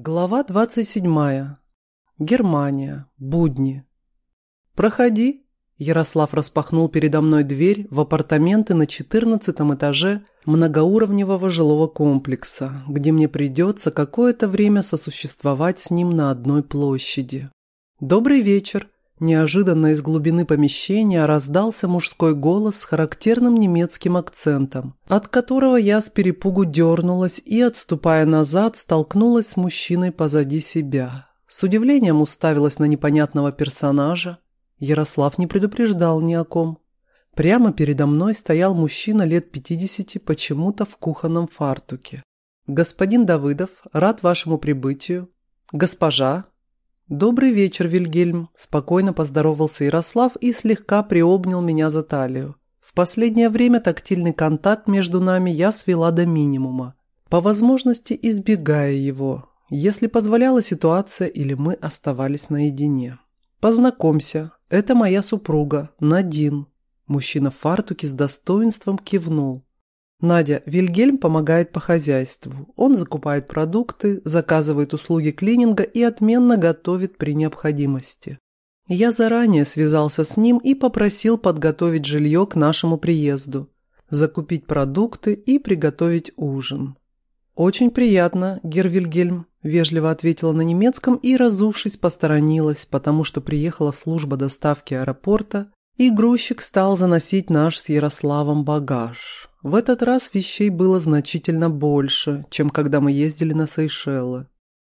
Глава 27. Германия. Будни. «Проходи». Ярослав распахнул передо мной дверь в апартаменты на 14 этаже многоуровневого жилого комплекса, где мне придется какое-то время сосуществовать с ним на одной площади. «Добрый вечер», Неожиданно из глубины помещения раздался мужской голос с характерным немецким акцентом, от которого я с перепугу дернулась и, отступая назад, столкнулась с мужчиной позади себя. С удивлением уставилась на непонятного персонажа. Ярослав не предупреждал ни о ком. Прямо передо мной стоял мужчина лет пятидесяти, почему-то в кухонном фартуке. «Господин Давыдов, рад вашему прибытию. Госпожа, «Добрый вечер, Вильгельм», – спокойно поздоровался Ярослав и слегка приобнял меня за талию. В последнее время тактильный контакт между нами я свела до минимума, по возможности избегая его, если позволяла ситуация или мы оставались наедине. «Познакомься, это моя супруга, Надин». Мужчина в фартуке с достоинством кивнул. Надя, Вильгельм помогает по хозяйству. Он закупает продукты, заказывает услуги клининга и отменно готовит при необходимости. Я заранее связался с ним и попросил подготовить жилье к нашему приезду, закупить продукты и приготовить ужин. «Очень приятно, Гервильгельм», – вежливо ответила на немецком и, разувшись, посторонилась, потому что приехала служба доставки аэропорта, и грузчик стал заносить наш с Ярославом багаж. В этот раз вещей было значительно больше, чем когда мы ездили на Сейшелы.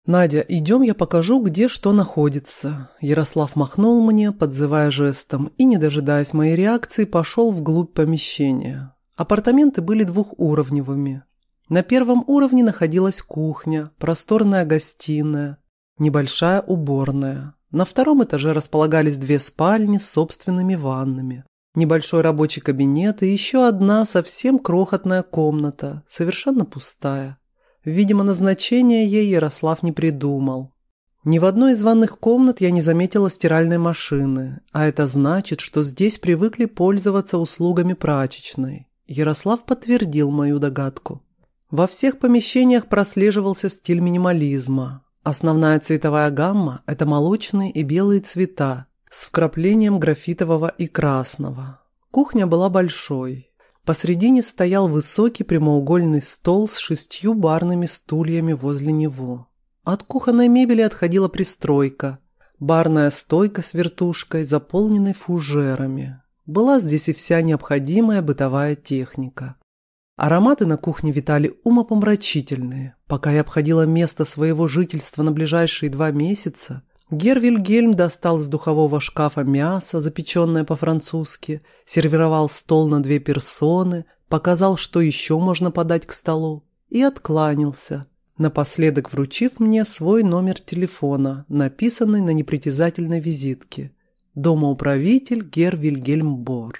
«Надя, идем, я покажу, где что находится». Ярослав махнул мне, подзывая жестом, и, не дожидаясь моей реакции, пошел вглубь помещения. Апартаменты были двухуровневыми. На первом уровне находилась кухня, просторная гостиная, небольшая уборная. На втором этаже располагались две спальни с собственными ваннами небольшой рабочий кабинет и еще одна совсем крохотная комната, совершенно пустая. Видимо, назначение ей Ярослав не придумал. Ни в одной из ванных комнат я не заметила стиральной машины, а это значит, что здесь привыкли пользоваться услугами прачечной. Ярослав подтвердил мою догадку. Во всех помещениях прослеживался стиль минимализма. Основная цветовая гамма – это молочные и белые цвета, с вкраплением графитового и красного. Кухня была большой. Посредине стоял высокий прямоугольный стол с шестью барными стульями возле него. От кухонной мебели отходила пристройка. Барная стойка с вертушкой, заполненной фужерами. Была здесь и вся необходимая бытовая техника. Ароматы на кухне витали умопомрачительные. Пока я обходила место своего жительства на ближайшие два месяца, Гервильгельм достал из духового шкафа мясо, запеченное по-французски, сервировал стол на две персоны, показал, что еще можно подать к столу, и откланялся, напоследок вручив мне свой номер телефона, написанный на непритязательной визитке. Домоуправитель Гервильгельм Бор.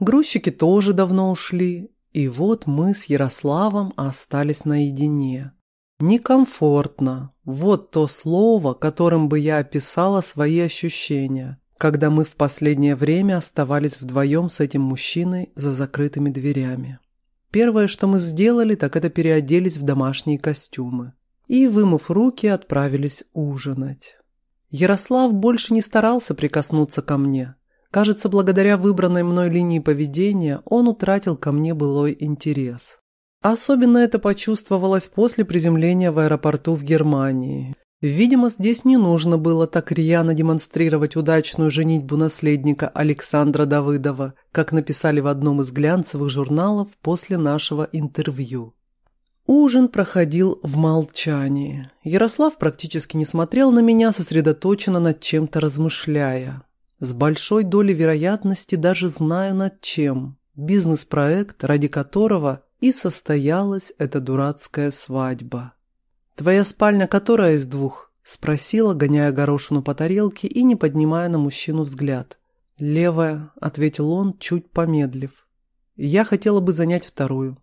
Грузчики тоже давно ушли, и вот мы с Ярославом остались наедине. Некомфортно. Вот то слово, которым бы я описала свои ощущения, когда мы в последнее время оставались вдвоем с этим мужчиной за закрытыми дверями. Первое, что мы сделали, так это переоделись в домашние костюмы. И, вымыв руки, отправились ужинать. Ярослав больше не старался прикоснуться ко мне. Кажется, благодаря выбранной мной линии поведения он утратил ко мне былой интерес. Особенно это почувствовалось после приземления в аэропорту в Германии. Видимо, здесь не нужно было так рьяно демонстрировать удачную женитьбу наследника Александра Давыдова, как написали в одном из глянцевых журналов после нашего интервью. Ужин проходил в молчании. Ярослав практически не смотрел на меня, сосредоточенно над чем-то размышляя. С большой долей вероятности даже знаю над чем. Бизнес-проект, ради которого и состоялась эта дурацкая свадьба. «Твоя спальня которая из двух?» – спросила, гоняя горошину по тарелке и не поднимая на мужчину взгляд. «Левая», – ответил он, чуть помедлив. «Я хотела бы занять вторую».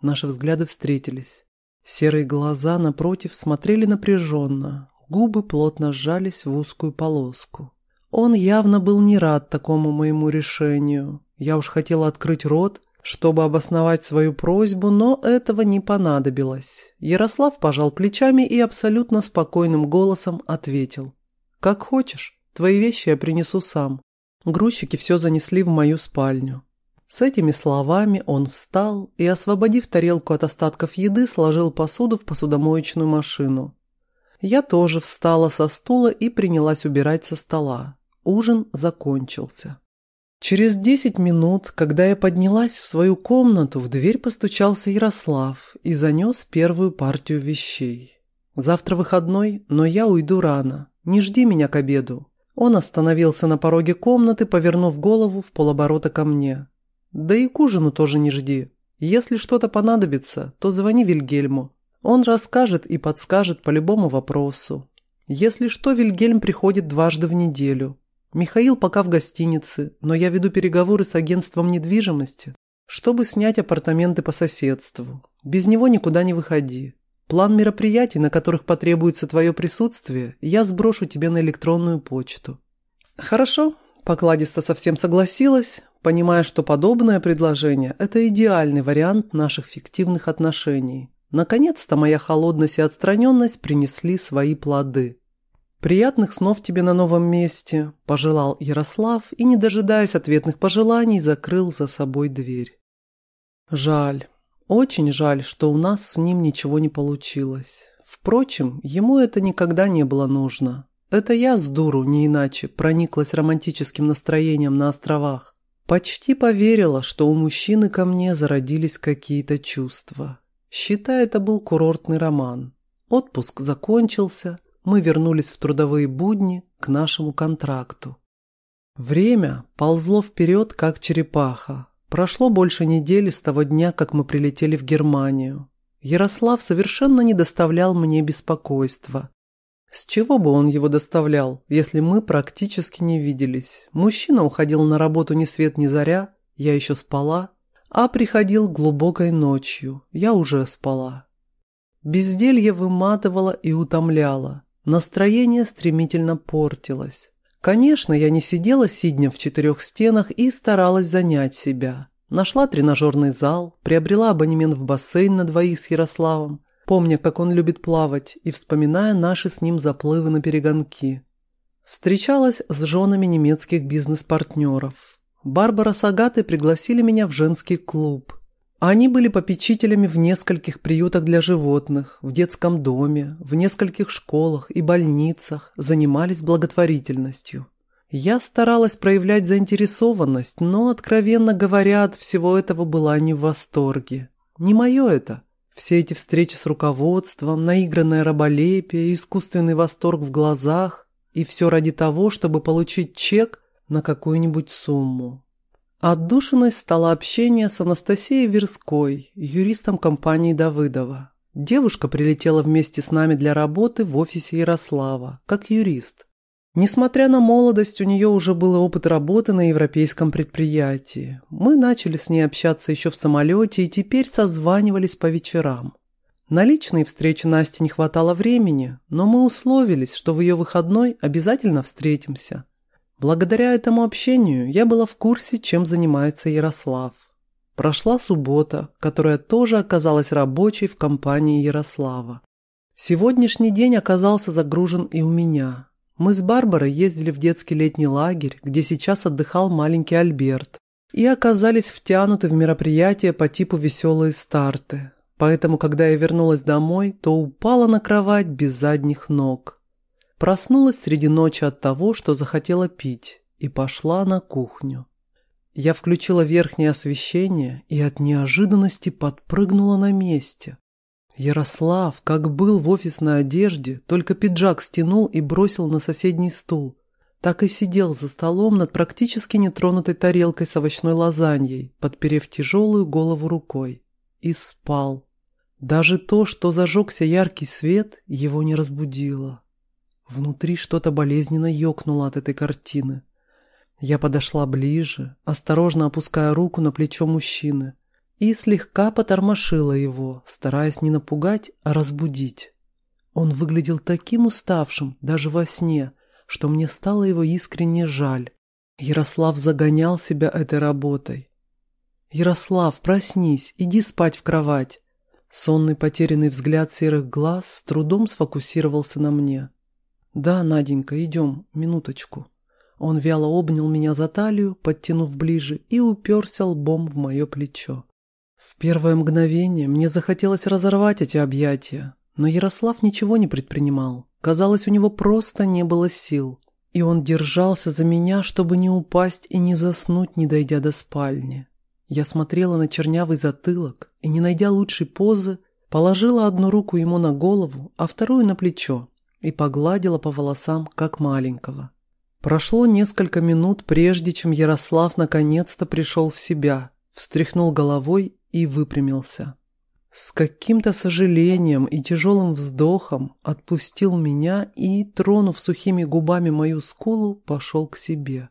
Наши взгляды встретились. Серые глаза напротив смотрели напряженно, губы плотно сжались в узкую полоску. Он явно был не рад такому моему решению. Я уж хотела открыть рот – чтобы обосновать свою просьбу, но этого не понадобилось. Ярослав пожал плечами и абсолютно спокойным голосом ответил. «Как хочешь, твои вещи я принесу сам». Грузчики все занесли в мою спальню. С этими словами он встал и, освободив тарелку от остатков еды, сложил посуду в посудомоечную машину. Я тоже встала со стула и принялась убирать со стола. Ужин закончился. Через десять минут, когда я поднялась в свою комнату, в дверь постучался Ярослав и занес первую партию вещей. «Завтра выходной, но я уйду рано. Не жди меня к обеду». Он остановился на пороге комнаты, повернув голову в полоборота ко мне. «Да и к ужину тоже не жди. Если что-то понадобится, то звони Вильгельму. Он расскажет и подскажет по любому вопросу. Если что, Вильгельм приходит дважды в неделю. Михаил пока в гостинице, но я веду переговоры с агентством недвижимости, чтобы снять апартаменты по соседству. Без него никуда не выходи. План мероприятий, на которых потребуется твое присутствие, я сброшу тебе на электронную почту». «Хорошо», – покладисто совсем согласилась, понимая, что подобное предложение – это идеальный вариант наших фиктивных отношений. Наконец-то моя холодность и отстраненность принесли свои плоды. «Приятных снов тебе на новом месте», – пожелал Ярослав и, не дожидаясь ответных пожеланий, закрыл за собой дверь. Жаль, очень жаль, что у нас с ним ничего не получилось. Впрочем, ему это никогда не было нужно. Это я с дуру, не иначе, прониклась романтическим настроением на островах. Почти поверила, что у мужчины ко мне зародились какие-то чувства. Считай, это был курортный роман. Отпуск закончился – мы вернулись в трудовые будни к нашему контракту. Время ползло вперед, как черепаха. Прошло больше недели с того дня, как мы прилетели в Германию. Ярослав совершенно не доставлял мне беспокойства. С чего бы он его доставлял, если мы практически не виделись? Мужчина уходил на работу ни свет ни заря, я еще спала, а приходил глубокой ночью, я уже спала. Безделье выматывало и утомляло. Настроение стремительно портилось. Конечно, я не сидела сидня в четырех стенах и старалась занять себя. Нашла тренажерный зал, приобрела абонемент в бассейн на двоих с Ярославом, помня, как он любит плавать, и вспоминая наши с ним заплывы на перегонки. Встречалась с женами немецких бизнес-партнеров. Барбара с Агатой пригласили меня в женский клуб – они были попечителями в нескольких приютах для животных, в детском доме, в нескольких школах и больницах, занимались благотворительностью. Я старалась проявлять заинтересованность, но, откровенно говоря, от всего этого была не в восторге. Не мое это. Все эти встречи с руководством, наигранное раболепие, искусственный восторг в глазах. И все ради того, чтобы получить чек на какую-нибудь сумму. Отдушиной стало общение с Анастасией Верской, юристом компании Давыдова. Девушка прилетела вместе с нами для работы в офисе Ярослава, как юрист. Несмотря на молодость, у нее уже был опыт работы на европейском предприятии. Мы начали с ней общаться еще в самолете и теперь созванивались по вечерам. На личные встречи Насте не хватало времени, но мы условились, что в ее выходной обязательно встретимся. Благодаря этому общению я была в курсе, чем занимается Ярослав. Прошла суббота, которая тоже оказалась рабочей в компании Ярослава. Сегодняшний день оказался загружен и у меня. Мы с Барбарой ездили в детский летний лагерь, где сейчас отдыхал маленький Альберт, и оказались втянуты в мероприятие по типу «Веселые старты». Поэтому, когда я вернулась домой, то упала на кровать без задних ног. Проснулась среди ночи от того, что захотела пить, и пошла на кухню. Я включила верхнее освещение и от неожиданности подпрыгнула на месте. Ярослав, как был в офисной одежде, только пиджак стянул и бросил на соседний стул. Так и сидел за столом над практически нетронутой тарелкой с овощной лазаньей, подперев тяжелую голову рукой. И спал. Даже то, что зажегся яркий свет, его не разбудило. Внутри что-то болезненно ёкнуло от этой картины. Я подошла ближе, осторожно опуская руку на плечо мужчины, и слегка потормошила его, стараясь не напугать, а разбудить. Он выглядел таким уставшим, даже во сне, что мне стало его искренне жаль. Ярослав загонял себя этой работой. «Ярослав, проснись, иди спать в кровать». Сонный потерянный взгляд серых глаз с трудом сфокусировался на мне. «Да, Наденька, идем, минуточку». Он вяло обнял меня за талию, подтянув ближе, и уперся лбом в мое плечо. В первое мгновение мне захотелось разорвать эти объятия, но Ярослав ничего не предпринимал. Казалось, у него просто не было сил. И он держался за меня, чтобы не упасть и не заснуть, не дойдя до спальни. Я смотрела на чернявый затылок и, не найдя лучшей позы, положила одну руку ему на голову, а вторую на плечо и погладила по волосам, как маленького. Прошло несколько минут, прежде чем Ярослав наконец-то пришел в себя, встряхнул головой и выпрямился. С каким-то сожалением и тяжелым вздохом отпустил меня и, тронув сухими губами мою скулу, пошел к себе.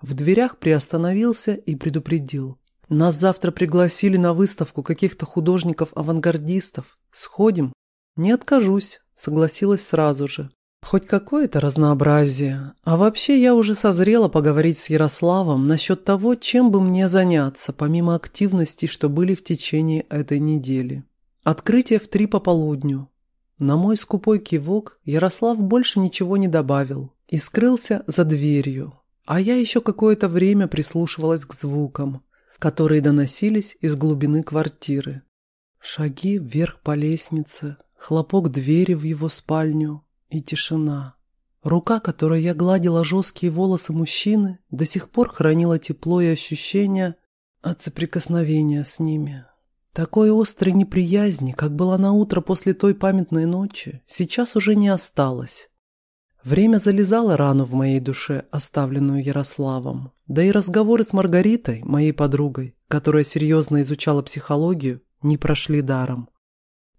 В дверях приостановился и предупредил. «Нас завтра пригласили на выставку каких-то художников-авангардистов. Сходим?» «Не откажусь», — согласилась сразу же. Хоть какое-то разнообразие. А вообще я уже созрела поговорить с Ярославом насчет того, чем бы мне заняться, помимо активностей, что были в течение этой недели. Открытие в три пополудню. На мой скупой кивок Ярослав больше ничего не добавил и скрылся за дверью. А я еще какое-то время прислушивалась к звукам, которые доносились из глубины квартиры. Шаги вверх по лестнице, хлопок двери в его спальню, и тишина. Рука, которой я гладила жесткие волосы мужчины, до сих пор хранила тепло и ощущение от соприкосновения с ними. Такой острой неприязни, как была на утро после той памятной ночи, сейчас уже не осталось. Время залезало рану в моей душе, оставленную Ярославом. Да и разговоры с Маргаритой, моей подругой, которая серьезно изучала психологию, не прошли даром.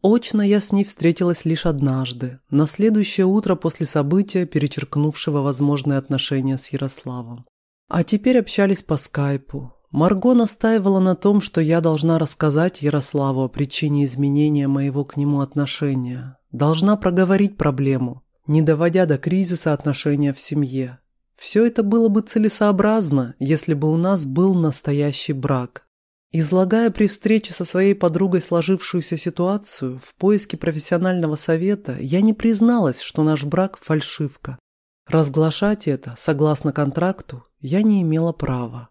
Очно я с ней встретилась лишь однажды, на следующее утро после события, перечеркнувшего возможные отношения с Ярославом. А теперь общались по скайпу. Марго настаивала на том, что я должна рассказать Ярославу о причине изменения моего к нему отношения. Должна проговорить проблему, не доводя до кризиса отношения в семье. Все это было бы целесообразно, если бы у нас был настоящий брак, Излагая при встрече со своей подругой сложившуюся ситуацию, в поиске профессионального совета я не призналась, что наш брак – фальшивка. Разглашать это, согласно контракту, я не имела права.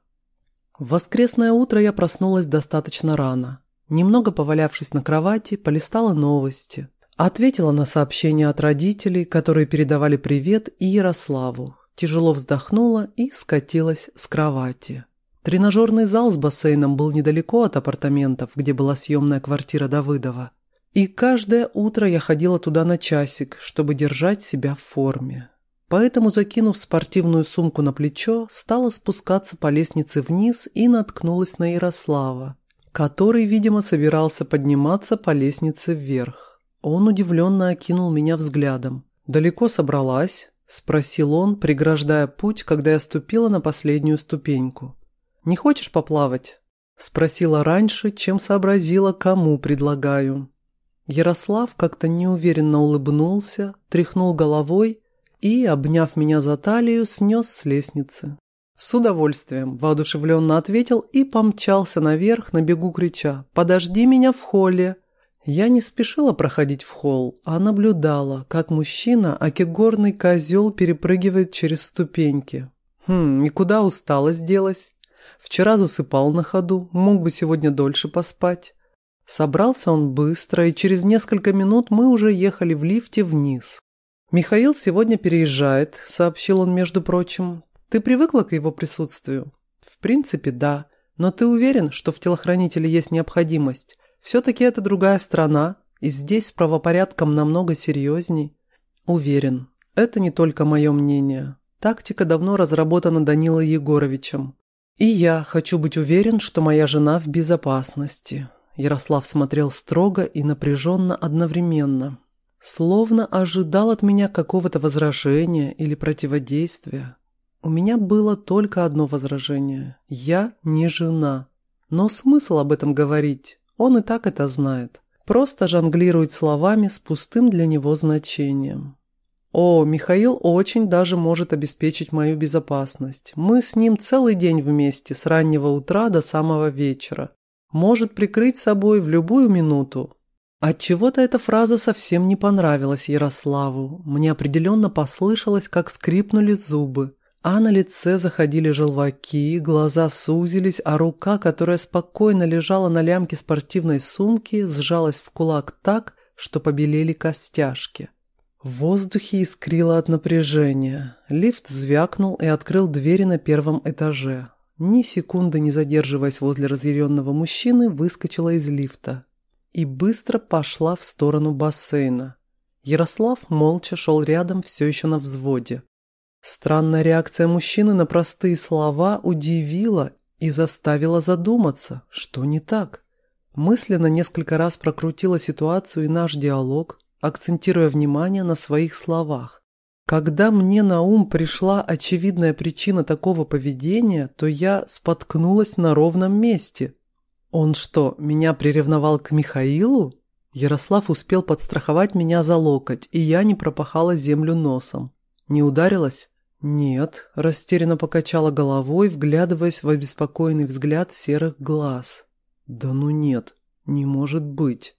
В воскресное утро я проснулась достаточно рано. Немного повалявшись на кровати, полистала новости. Ответила на сообщения от родителей, которые передавали привет и Ярославу. Тяжело вздохнула и скатилась с кровати. Тренажерный зал с бассейном был недалеко от апартаментов, где была съемная квартира Давыдова. И каждое утро я ходила туда на часик, чтобы держать себя в форме. Поэтому, закинув спортивную сумку на плечо, стала спускаться по лестнице вниз и наткнулась на Ярослава, который, видимо, собирался подниматься по лестнице вверх. Он удивленно окинул меня взглядом. «Далеко собралась?» – спросил он, преграждая путь, когда я ступила на последнюю ступеньку. «Не хочешь поплавать?» Спросила раньше, чем сообразила, кому предлагаю. Ярослав как-то неуверенно улыбнулся, тряхнул головой и, обняв меня за талию, снес с лестницы. С удовольствием воодушевленно ответил и помчался наверх, на бегу крича «Подожди меня в холле!». Я не спешила проходить в холл, а наблюдала, как мужчина, акигорный козел, перепрыгивает через ступеньки. Хм, и куда усталость делась? Вчера засыпал на ходу, мог бы сегодня дольше поспать. Собрался он быстро, и через несколько минут мы уже ехали в лифте вниз. «Михаил сегодня переезжает», — сообщил он, между прочим. «Ты привыкла к его присутствию?» «В принципе, да. Но ты уверен, что в телохранителе есть необходимость? Все-таки это другая страна, и здесь с правопорядком намного серьезней». «Уверен. Это не только мое мнение. Тактика давно разработана Данилой Егоровичем. «И я хочу быть уверен, что моя жена в безопасности». Ярослав смотрел строго и напряженно одновременно, словно ожидал от меня какого-то возражения или противодействия. У меня было только одно возражение – я не жена. Но смысл об этом говорить? Он и так это знает. Просто жонглирует словами с пустым для него значением. О, Михаил очень даже может обеспечить мою безопасность. Мы с ним целый день вместе, с раннего утра до самого вечера. Может прикрыть собой в любую минуту. Отчего-то эта фраза совсем не понравилась Ярославу. Мне определенно послышалось, как скрипнули зубы. А на лице заходили желваки, глаза сузились, а рука, которая спокойно лежала на лямке спортивной сумки, сжалась в кулак так, что побелели костяшки. В воздухе искрило от напряжения. Лифт звякнул и открыл двери на первом этаже. Ни секунды не задерживаясь возле разъяренного мужчины, выскочила из лифта. И быстро пошла в сторону бассейна. Ярослав молча шел рядом, все еще на взводе. Странная реакция мужчины на простые слова удивила и заставила задуматься, что не так. Мысленно несколько раз прокрутила ситуацию и наш диалог, акцентируя внимание на своих словах. Когда мне на ум пришла очевидная причина такого поведения, то я споткнулась на ровном месте. Он что, меня приревновал к Михаилу? Ярослав успел подстраховать меня за локоть, и я не пропахала землю носом. Не ударилась? Нет, растерянно покачала головой, вглядываясь в обеспокоенный взгляд серых глаз. Да ну нет, не может быть.